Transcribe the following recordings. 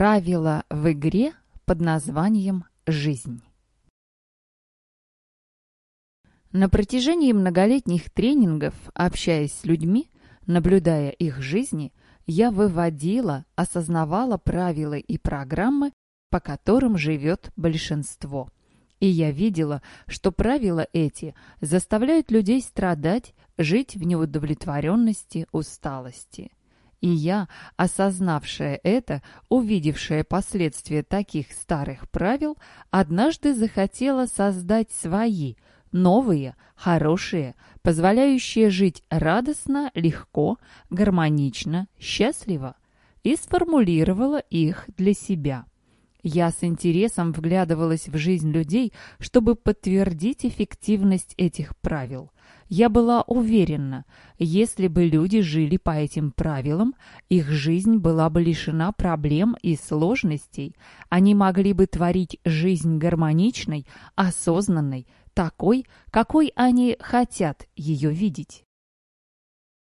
Правила в игре под названием «Жизнь». На протяжении многолетних тренингов, общаясь с людьми, наблюдая их жизни, я выводила, осознавала правила и программы, по которым живет большинство. И я видела, что правила эти заставляют людей страдать, жить в неудовлетворенности, усталости. И я, осознавшая это, увидевшая последствия таких старых правил, однажды захотела создать свои, новые, хорошие, позволяющие жить радостно, легко, гармонично, счастливо, и сформулировала их для себя. Я с интересом вглядывалась в жизнь людей, чтобы подтвердить эффективность этих правил. Я была уверена, если бы люди жили по этим правилам, их жизнь была бы лишена проблем и сложностей. Они могли бы творить жизнь гармоничной, осознанной, такой, какой они хотят ее видеть.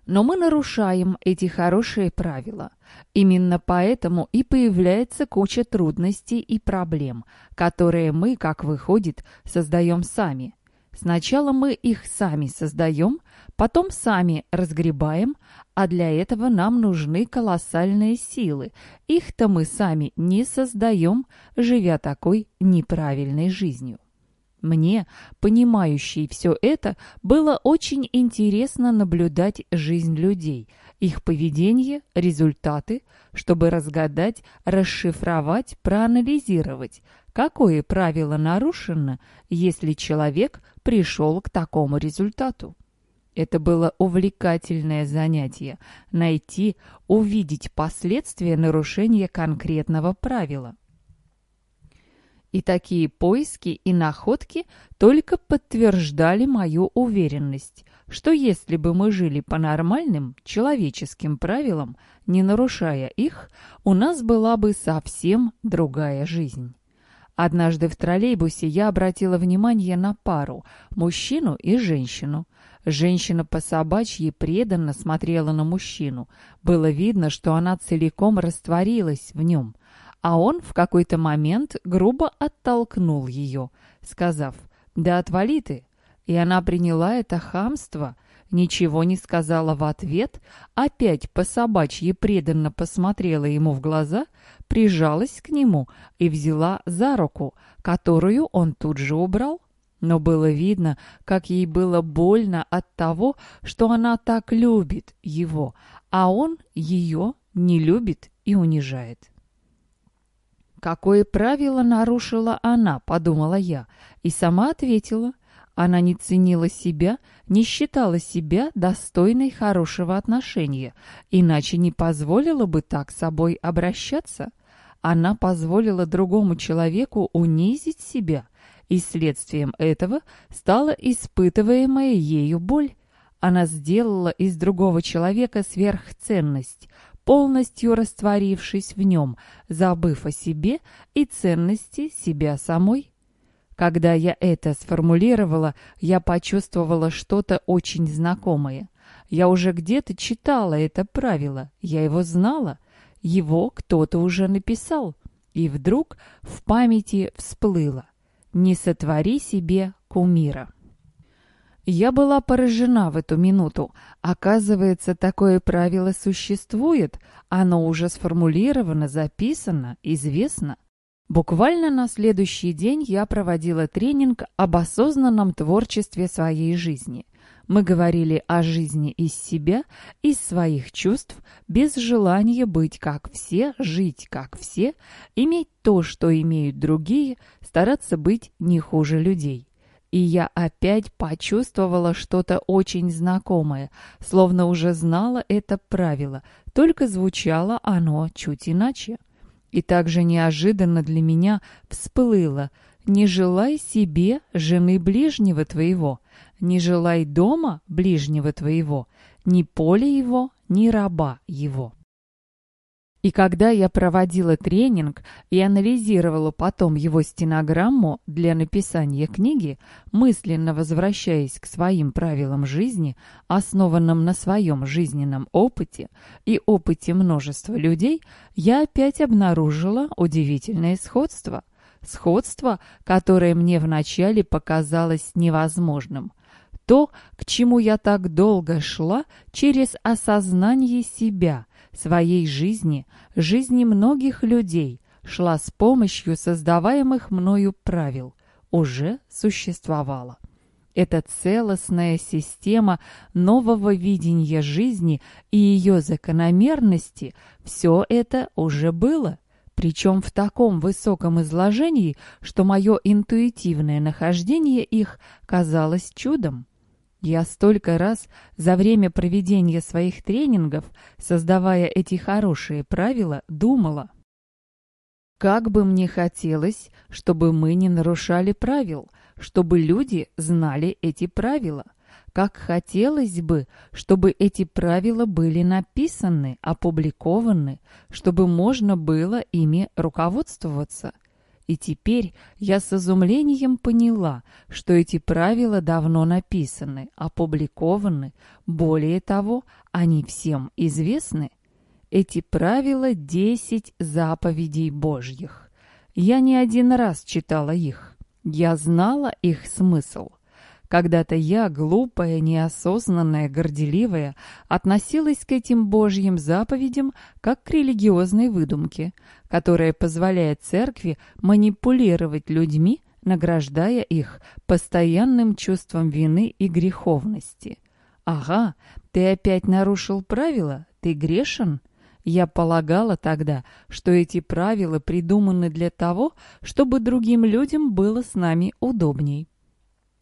Но мы нарушаем эти хорошие правила. Именно поэтому и появляется куча трудностей и проблем, которые мы, как выходит, создаем сами. Сначала мы их сами создаем, потом сами разгребаем, а для этого нам нужны колоссальные силы. Их-то мы сами не создаем, живя такой неправильной жизнью. Мне, понимающей все это, было очень интересно наблюдать жизнь людей, их поведение, результаты, чтобы разгадать, расшифровать, проанализировать, какое правило нарушено, если человек пришел к такому результату. Это было увлекательное занятие – найти, увидеть последствия нарушения конкретного правила. И такие поиски и находки только подтверждали мою уверенность, что если бы мы жили по нормальным человеческим правилам, не нарушая их, у нас была бы совсем другая жизнь. Однажды в троллейбусе я обратила внимание на пару – мужчину и женщину. Женщина по собачьи преданно смотрела на мужчину. Было видно, что она целиком растворилась в нем – а он в какой-то момент грубо оттолкнул ее, сказав «Да отвали ты!» И она приняла это хамство, ничего не сказала в ответ, опять по собачьи преданно посмотрела ему в глаза, прижалась к нему и взяла за руку, которую он тут же убрал. Но было видно, как ей было больно от того, что она так любит его, а он ее не любит и унижает. Какое правило нарушила она, подумала я, и сама ответила. Она не ценила себя, не считала себя достойной хорошего отношения, иначе не позволила бы так собой обращаться. Она позволила другому человеку унизить себя, и следствием этого стала испытываемая ею боль. Она сделала из другого человека сверхценность, полностью растворившись в нем, забыв о себе и ценности себя самой. Когда я это сформулировала, я почувствовала что-то очень знакомое. Я уже где-то читала это правило, я его знала. Его кто-то уже написал. И вдруг в памяти всплыло «Не сотвори себе кумира». Я была поражена в эту минуту. Оказывается, такое правило существует. Оно уже сформулировано, записано, известно. Буквально на следующий день я проводила тренинг об осознанном творчестве своей жизни. Мы говорили о жизни из себя, из своих чувств, без желания быть как все, жить как все, иметь то, что имеют другие, стараться быть не хуже людей и я опять почувствовала что-то очень знакомое, словно уже знала это правило, только звучало оно чуть иначе. И также неожиданно для меня всплыло «Не желай себе жены ближнего твоего, не желай дома ближнего твоего, ни поля его, ни раба его». И когда я проводила тренинг и анализировала потом его стенограмму для написания книги, мысленно возвращаясь к своим правилам жизни, основанным на своем жизненном опыте и опыте множества людей, я опять обнаружила удивительное сходство. Сходство, которое мне вначале показалось невозможным. То, к чему я так долго шла через осознание себя – своей жизни, жизни многих людей, шла с помощью создаваемых мною правил, уже существовала. Это целостная система нового видения жизни и ее закономерности, все это уже было, причем в таком высоком изложении, что мое интуитивное нахождение их казалось чудом. Я столько раз за время проведения своих тренингов, создавая эти хорошие правила, думала, как бы мне хотелось, чтобы мы не нарушали правил, чтобы люди знали эти правила. Как хотелось бы, чтобы эти правила были написаны, опубликованы, чтобы можно было ими руководствоваться – и теперь я с изумлением поняла, что эти правила давно написаны, опубликованы, более того, они всем известны. Эти правила — десять заповедей Божьих. Я не один раз читала их. Я знала их смысл. Когда-то я, глупая, неосознанная, горделивая, относилась к этим Божьим заповедям как к религиозной выдумке, которая позволяет церкви манипулировать людьми, награждая их постоянным чувством вины и греховности. «Ага, ты опять нарушил правила? Ты грешен?» Я полагала тогда, что эти правила придуманы для того, чтобы другим людям было с нами удобней.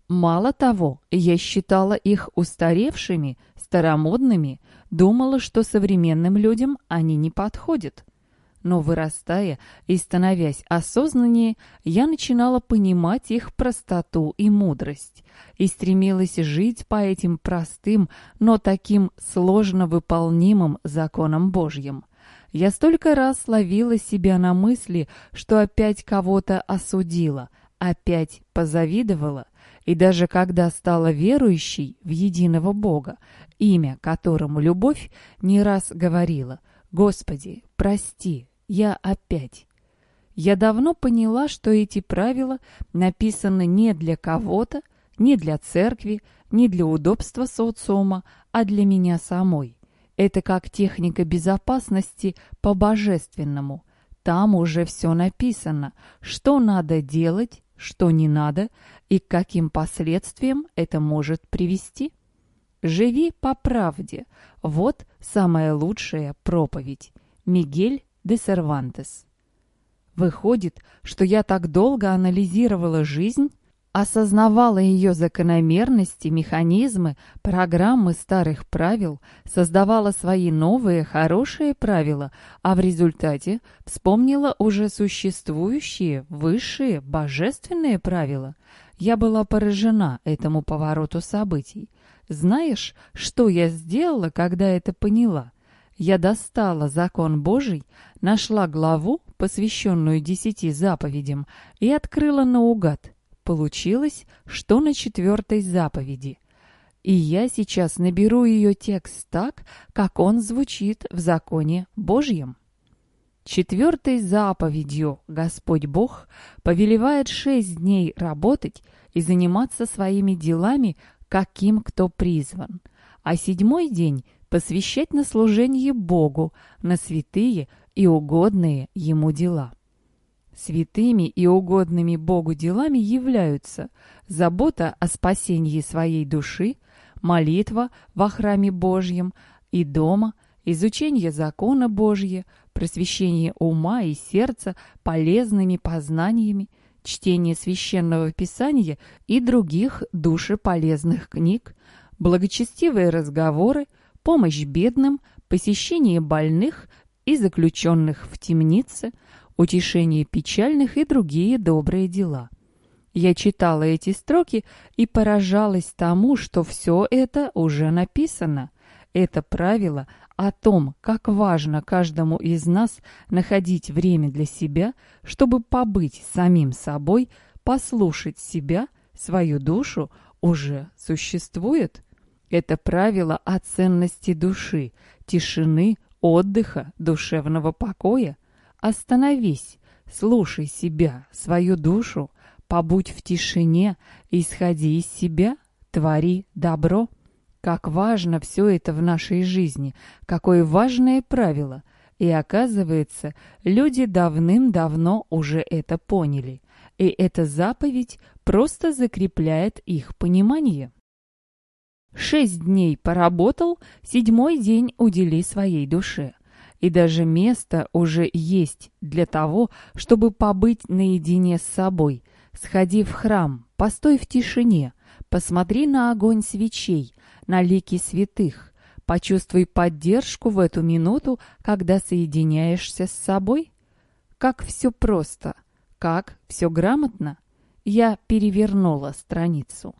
Мало того, я считала их устаревшими, старомодными, думала, что современным людям они не подходят. Но вырастая и становясь осознаннее, я начинала понимать их простоту и мудрость и стремилась жить по этим простым, но таким сложно выполнимым законам Божьим. Я столько раз ловила себя на мысли, что опять кого-то осудила, опять позавидовала, и даже когда стала верующей в единого Бога, имя которому любовь, не раз говорила «Господи, прости, я опять». Я давно поняла, что эти правила написаны не для кого-то, не для церкви, не для удобства социума, а для меня самой. Это как техника безопасности по-божественному. Там уже все написано, что надо делать, что не надо и к каким последствиям это может привести? Живи по правде. Вот самая лучшая проповедь. Мигель де Сервантес. Выходит, что я так долго анализировала жизнь, осознавала ее закономерности, механизмы, программы старых правил, создавала свои новые хорошие правила, а в результате вспомнила уже существующие высшие божественные правила. Я была поражена этому повороту событий. Знаешь, что я сделала, когда это поняла? Я достала закон Божий, нашла главу, посвященную десяти заповедям, и открыла наугад. Получилось, что на четвертой заповеди. И я сейчас наберу ее текст так, как он звучит в законе Божьем. Четвертой заповедью Господь Бог повелевает шесть дней работать и заниматься своими делами, каким кто призван, а седьмой день посвящать на служение Богу, на святые и угодные Ему дела. Святыми и угодными Богу делами являются забота о спасении своей души, молитва во храме Божьем и дома, изучение закона Божьего, просвещение ума и сердца полезными познаниями, чтение священного писания и других душеполезных книг, благочестивые разговоры, помощь бедным, посещение больных и заключенных в темнице – утешение печальных и другие добрые дела. Я читала эти строки и поражалась тому, что все это уже написано. Это правило о том, как важно каждому из нас находить время для себя, чтобы побыть самим собой, послушать себя, свою душу, уже существует? Это правило о ценности души, тишины, отдыха, душевного покоя. Остановись, слушай себя, свою душу, побудь в тишине, исходи из себя, твори добро. Как важно все это в нашей жизни, какое важное правило. И оказывается, люди давным-давно уже это поняли. И эта заповедь просто закрепляет их понимание. Шесть дней поработал, седьмой день удели своей душе. И даже место уже есть для того, чтобы побыть наедине с собой. Сходи в храм, постой в тишине, посмотри на огонь свечей, на лики святых. Почувствуй поддержку в эту минуту, когда соединяешься с собой. Как все просто, как все грамотно. Я перевернула страницу.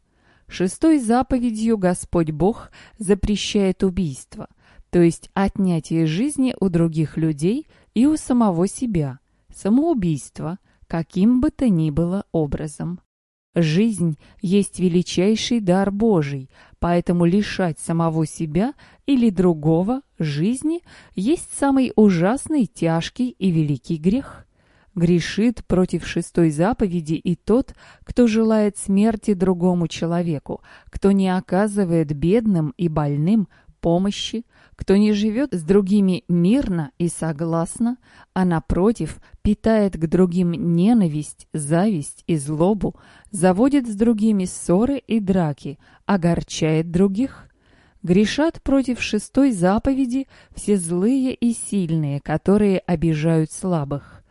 Шестой заповедью Господь Бог запрещает убийство, то есть отнятие жизни у других людей и у самого себя, самоубийство, каким бы то ни было образом. Жизнь есть величайший дар Божий, поэтому лишать самого себя или другого жизни есть самый ужасный, тяжкий и великий грех. Грешит против шестой заповеди и тот, кто желает смерти другому человеку, кто не оказывает бедным и больным помощи, кто не живет с другими мирно и согласно, а напротив питает к другим ненависть, зависть и злобу, заводит с другими ссоры и драки, огорчает других. Грешат против шестой заповеди все злые и сильные, которые обижают слабых.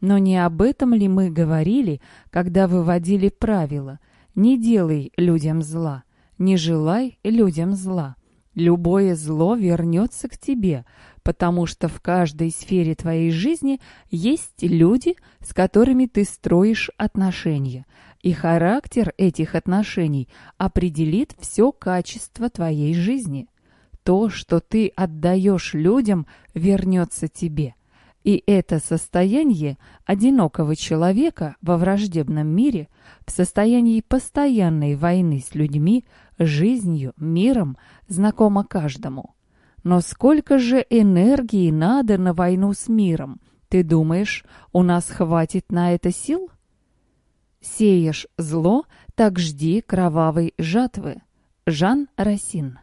Но не об этом ли мы говорили, когда выводили правила «Не делай людям зла, не желай людям зла». Любое зло вернется к тебе, потому что в каждой сфере твоей жизни есть люди, с которыми ты строишь отношения, и характер этих отношений определит все качество твоей жизни. То, что ты отдаешь людям, вернется тебе. И это состояние одинокого человека во враждебном мире, в состоянии постоянной войны с людьми, жизнью, миром, знакомо каждому. Но сколько же энергии надо на войну с миром? Ты думаешь, у нас хватит на это сил? Сеешь зло, так жди кровавой жатвы. Жан Расин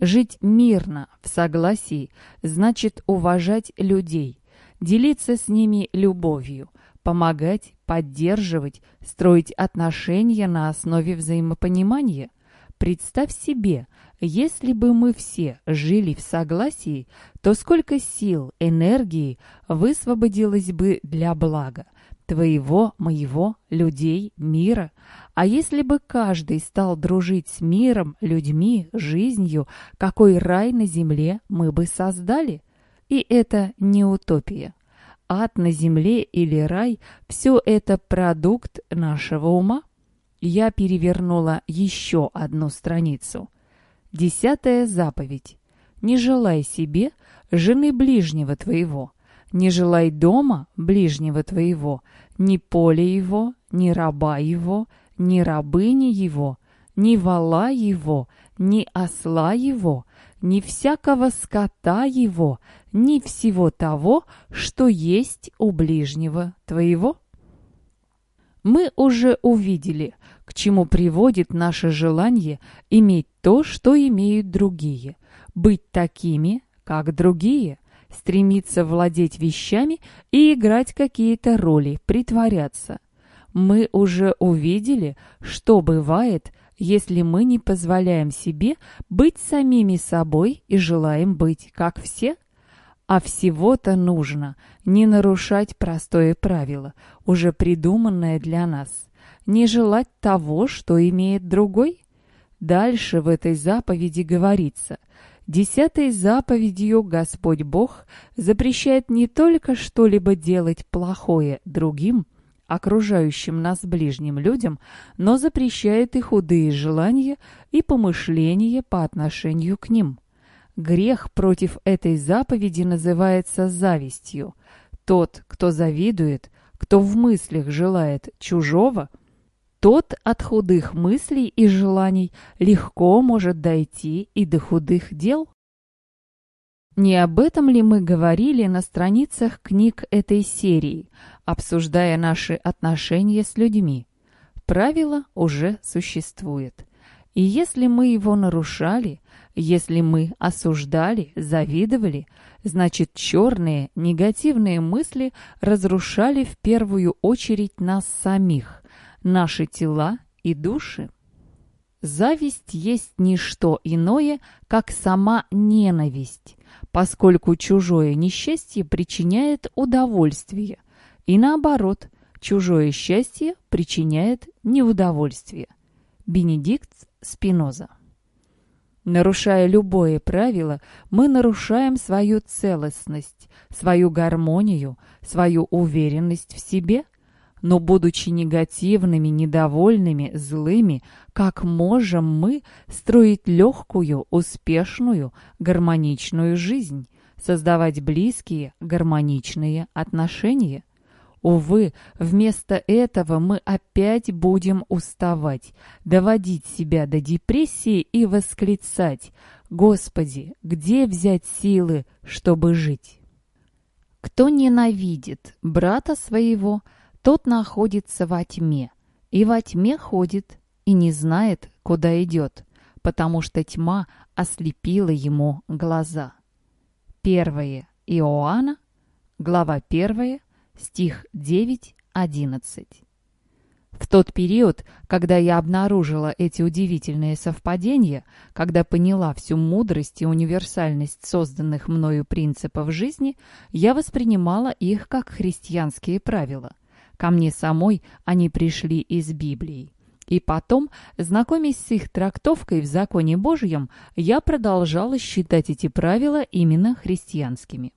Жить мирно, в согласии, значит уважать людей, делиться с ними любовью, помогать, поддерживать, строить отношения на основе взаимопонимания. Представь себе, если бы мы все жили в согласии, то сколько сил, энергии высвободилось бы для блага, твоего, моего, людей, мира. А если бы каждый стал дружить с миром, людьми, жизнью, какой рай на земле мы бы создали? И это не утопия. Ад на земле или рай – все это продукт нашего ума. Я перевернула еще одну страницу. Десятая заповедь. Не желай себе жены ближнего твоего – не желай дома ближнего твоего, ни поля его, ни раба его, ни рабыни его, ни вала его, ни осла его, ни всякого скота его, ни всего того, что есть у ближнего твоего. Мы уже увидели, к чему приводит наше желание иметь то, что имеют другие, быть такими, как другие – стремиться владеть вещами и играть какие-то роли, притворяться. Мы уже увидели, что бывает, если мы не позволяем себе быть самими собой и желаем быть как все. А всего-то нужно не нарушать простое правило, уже придуманное для нас, не желать того, что имеет другой. Дальше в этой заповеди говорится Десятой заповедью Господь Бог запрещает не только что-либо делать плохое другим, окружающим нас ближним людям, но запрещает и худые желания и помышления по отношению к ним. Грех против этой заповеди называется завистью. Тот, кто завидует, кто в мыслях желает чужого, тот от худых мыслей и желаний легко может дойти и до худых дел. Не об этом ли мы говорили на страницах книг этой серии, обсуждая наши отношения с людьми? Правило уже существует. И если мы его нарушали, если мы осуждали, завидовали, значит черные, негативные мысли разрушали в первую очередь нас самих, наши тела и души. Зависть есть не что иное, как сама ненависть, поскольку чужое несчастье причиняет удовольствие, и наоборот, чужое счастье причиняет неудовольствие. Бенедикт Спиноза Нарушая любое правило, мы нарушаем свою целостность, свою гармонию, свою уверенность в себе – но будучи негативными, недовольными, злыми, как можем мы строить легкую, успешную, гармоничную жизнь, создавать близкие, гармоничные отношения? Увы, вместо этого мы опять будем уставать, доводить себя до депрессии и восклицать «Господи, где взять силы, чтобы жить?» Кто ненавидит брата своего – тот находится во тьме, и во тьме ходит, и не знает, куда идет, потому что тьма ослепила ему глаза. 1 Иоанна, глава 1, стих 9-11. В тот период, когда я обнаружила эти удивительные совпадения, когда поняла всю мудрость и универсальность созданных мною принципов жизни, я воспринимала их как христианские правила – Ко мне самой они пришли из Библии. И потом, знакомясь с их трактовкой в законе Божьем, я продолжала считать эти правила именно христианскими.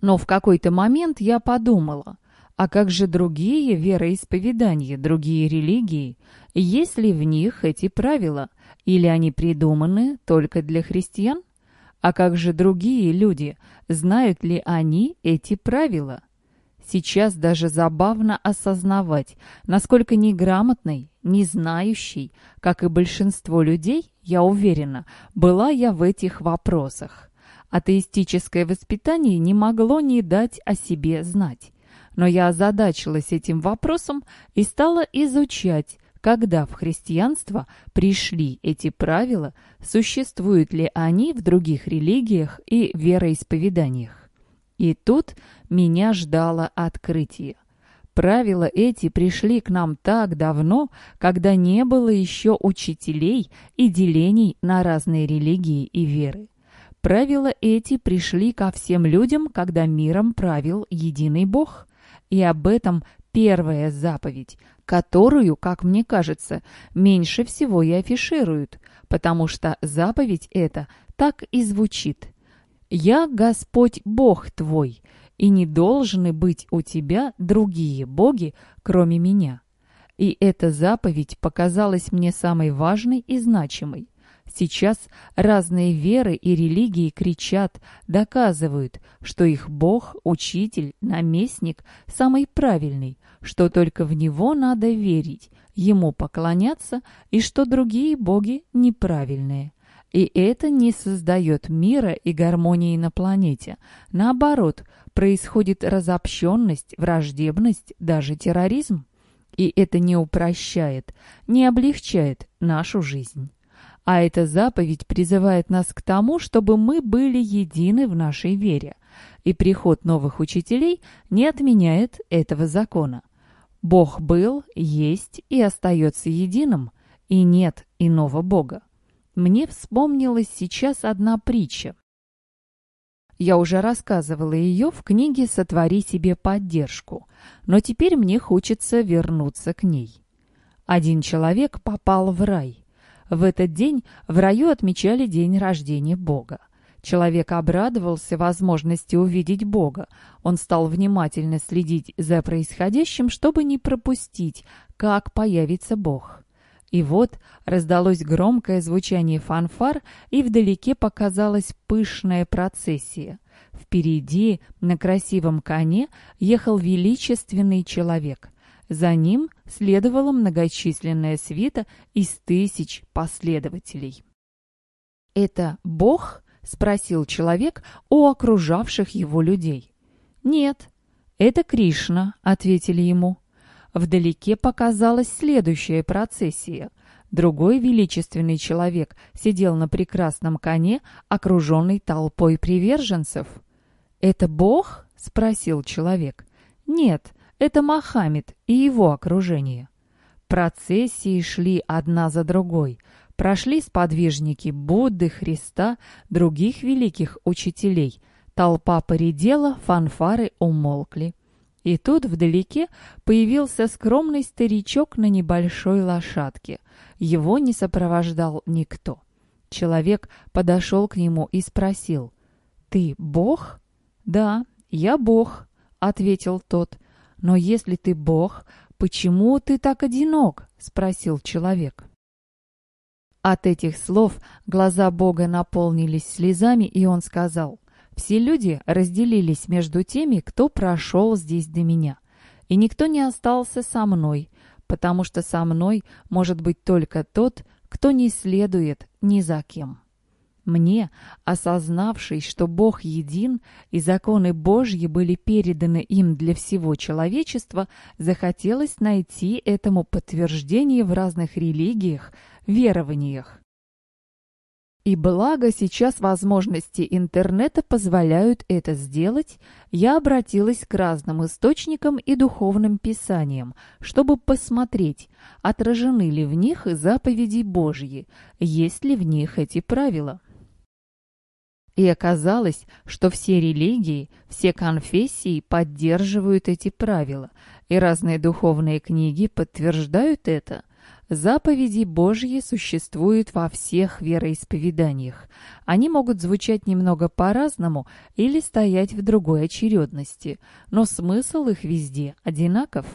Но в какой-то момент я подумала, а как же другие вероисповедания, другие религии? Есть ли в них эти правила? Или они придуманы только для христиан? А как же другие люди? Знают ли они эти правила? Сейчас даже забавно осознавать, насколько неграмотной, не знающей, как и большинство людей, я уверена, была я в этих вопросах. Атеистическое воспитание не могло не дать о себе знать. Но я озадачилась этим вопросом и стала изучать, когда в христианство пришли эти правила, существуют ли они в других религиях и вероисповеданиях. И тут меня ждало открытие. Правила эти пришли к нам так давно, когда не было еще учителей и делений на разные религии и веры. Правила эти пришли ко всем людям, когда миром правил единый Бог. И об этом первая заповедь, которую, как мне кажется, меньше всего и афишируют, потому что заповедь эта так и звучит – «Я Господь Бог твой, и не должны быть у тебя другие боги, кроме меня». И эта заповедь показалась мне самой важной и значимой. Сейчас разные веры и религии кричат, доказывают, что их Бог, учитель, наместник самый правильный, что только в Него надо верить, Ему поклоняться и что другие боги неправильные. И это не создает мира и гармонии на планете. Наоборот, происходит разобщенность, враждебность, даже терроризм. И это не упрощает, не облегчает нашу жизнь. А эта заповедь призывает нас к тому, чтобы мы были едины в нашей вере. И приход новых учителей не отменяет этого закона. Бог был, есть и остается единым, и нет иного Бога. Мне вспомнилась сейчас одна притча. Я уже рассказывала ее в книге «Сотвори себе поддержку», но теперь мне хочется вернуться к ней. Один человек попал в рай. В этот день в раю отмечали день рождения Бога. Человек обрадовался возможности увидеть Бога. Он стал внимательно следить за происходящим, чтобы не пропустить, как появится Бог. И вот раздалось громкое звучание фанфар, и вдалеке показалась пышная процессия. Впереди, на красивом коне, ехал величественный человек. За ним следовала многочисленная свита из тысяч последователей. «Это Бог?» — спросил человек у окружавших его людей. «Нет, это Кришна», — ответили ему. Вдалеке показалась следующая процессия. Другой величественный человек сидел на прекрасном коне, окруженный толпой приверженцев. «Это Бог?» — спросил человек. «Нет, это Мохаммед и его окружение». Процессии шли одна за другой. Прошли сподвижники Будды, Христа, других великих учителей. Толпа поредела, фанфары умолкли. И тут вдалеке появился скромный старичок на небольшой лошадке. Его не сопровождал никто. Человек подошел к нему и спросил, «Ты Бог?» «Да, я Бог», — ответил тот. «Но если ты Бог, почему ты так одинок?» — спросил человек. От этих слов глаза Бога наполнились слезами, и он сказал, все люди разделились между теми, кто прошел здесь до меня. И никто не остался со мной, потому что со мной может быть только тот, кто не следует ни за кем. Мне, осознавший, что Бог един и законы Божьи были переданы им для всего человечества, захотелось найти этому подтверждение в разных религиях, верованиях. И благо сейчас возможности интернета позволяют это сделать, я обратилась к разным источникам и духовным писаниям, чтобы посмотреть, отражены ли в них заповеди Божьи, есть ли в них эти правила. И оказалось, что все религии, все конфессии поддерживают эти правила, и разные духовные книги подтверждают это – Заповеди Божьи существуют во всех вероисповеданиях. Они могут звучать немного по-разному или стоять в другой очередности, но смысл их везде одинаков.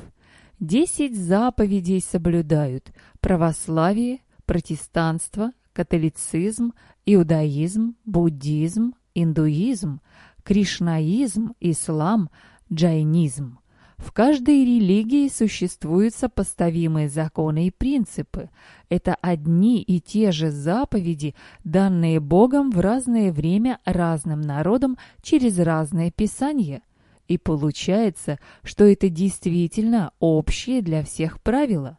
Десять заповедей соблюдают православие, протестанство, католицизм, иудаизм, буддизм, индуизм, кришнаизм, ислам, джайнизм. В каждой религии существуют сопоставимые законы и принципы. Это одни и те же заповеди, данные Богом в разное время разным народам через разные писания. И получается, что это действительно общие для всех правила.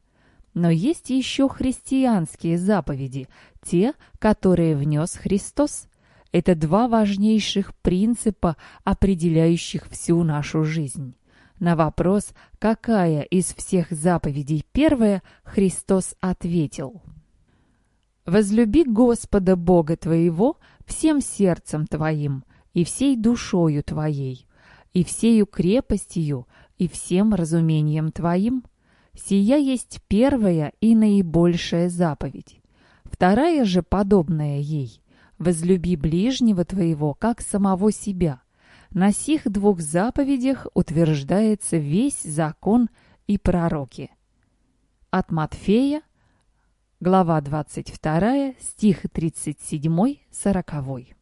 Но есть еще христианские заповеди, те, которые внес Христос. Это два важнейших принципа, определяющих всю нашу жизнь. На вопрос, какая из всех заповедей первая, Христос ответил. «Возлюби Господа Бога твоего всем сердцем твоим и всей душою твоей, и всею крепостью, и всем разумением твоим. Сия есть первая и наибольшая заповедь. Вторая же, подобная ей, возлюби ближнего твоего, как самого себя». На сих двух заповедях утверждается весь закон и пророки. От Матфея, глава 22, стих 37-40.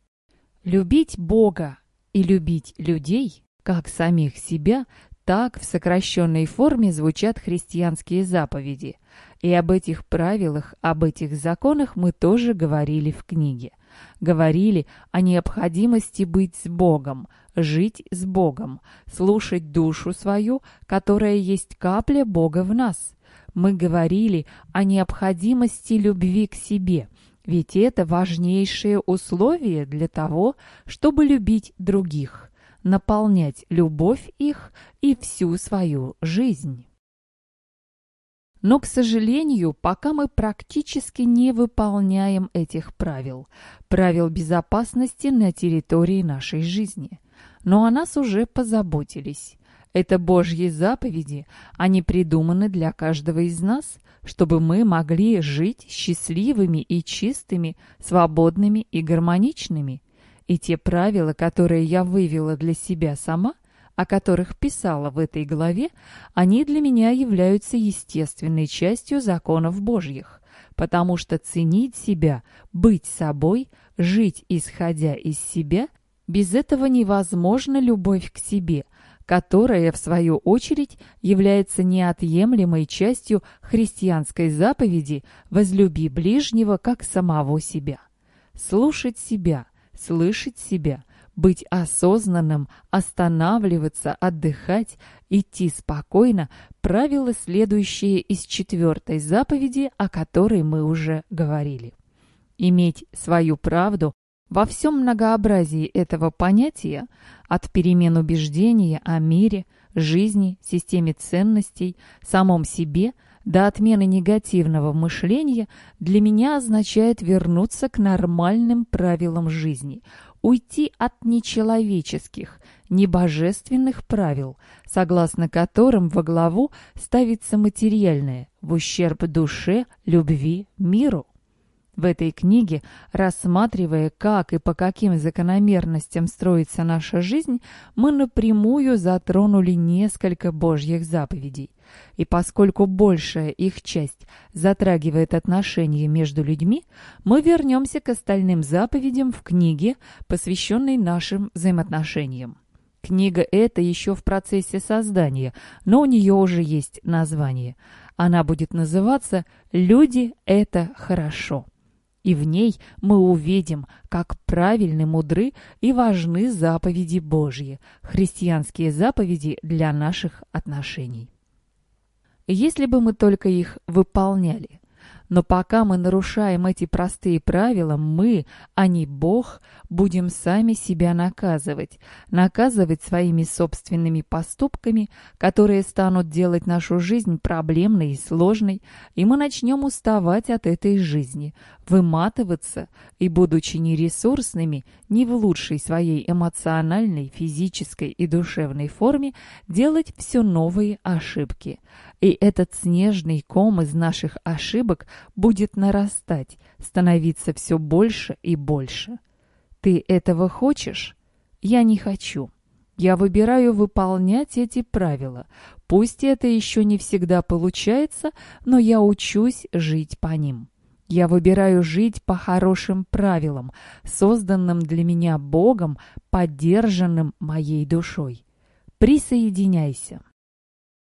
Любить Бога и любить людей, как самих себя, так в сокращенной форме звучат христианские заповеди. И об этих правилах, об этих законах мы тоже говорили в книге. Говорили о необходимости быть с Богом, жить с Богом, слушать душу свою, которая есть капля Бога в нас. Мы говорили о необходимости любви к себе, ведь это важнейшее условие для того, чтобы любить других, наполнять любовь их и всю свою жизнь. Но, к сожалению, пока мы практически не выполняем этих правил, правил безопасности на территории нашей жизни. Но о нас уже позаботились. Это Божьи заповеди, они придуманы для каждого из нас, чтобы мы могли жить счастливыми и чистыми, свободными и гармоничными. И те правила, которые я вывела для себя сама, о которых писала в этой главе, они для меня являются естественной частью законов Божьих. потому что ценить себя, быть собой, жить исходя из себя, без этого невозможна любовь к себе, которая, в свою очередь, является неотъемлемой частью христианской заповеди «возлюби ближнего, как самого себя». Слушать себя, слышать себя, быть осознанным, останавливаться, отдыхать, идти спокойно – правила, следующие из четвертой заповеди, о которой мы уже говорили. Иметь свою правду во всем многообразии этого понятия, от перемен убеждения о мире, жизни, системе ценностей, самом себе до отмены негативного мышления, для меня означает вернуться к нормальным правилам жизни, уйти от нечеловеческих, небожественных правил, согласно которым во главу ставится материальное в ущерб душе, любви, миру. В этой книге, рассматривая, как и по каким закономерностям строится наша жизнь, мы напрямую затронули несколько Божьих заповедей. И поскольку большая их часть затрагивает отношения между людьми, мы вернемся к остальным заповедям в книге, посвященной нашим взаимоотношениям. Книга эта еще в процессе создания, но у нее уже есть название. Она будет называться «Люди – это хорошо» и в ней мы увидим, как правильны, мудры и важны заповеди Божьи, христианские заповеди для наших отношений. Если бы мы только их выполняли, но пока мы нарушаем эти простые правила, мы, а не Бог, будем сами себя наказывать. Наказывать своими собственными поступками, которые станут делать нашу жизнь проблемной и сложной, и мы начнем уставать от этой жизни, выматываться и, будучи нересурсными, не в лучшей своей эмоциональной, физической и душевной форме, делать все новые ошибки. И этот снежный ком из наших ошибок будет нарастать, становиться все больше и больше. Ты этого хочешь? Я не хочу. Я выбираю выполнять эти правила. Пусть это еще не всегда получается, но я учусь жить по ним. Я выбираю жить по хорошим правилам, созданным для меня Богом, поддержанным моей душой. Присоединяйся.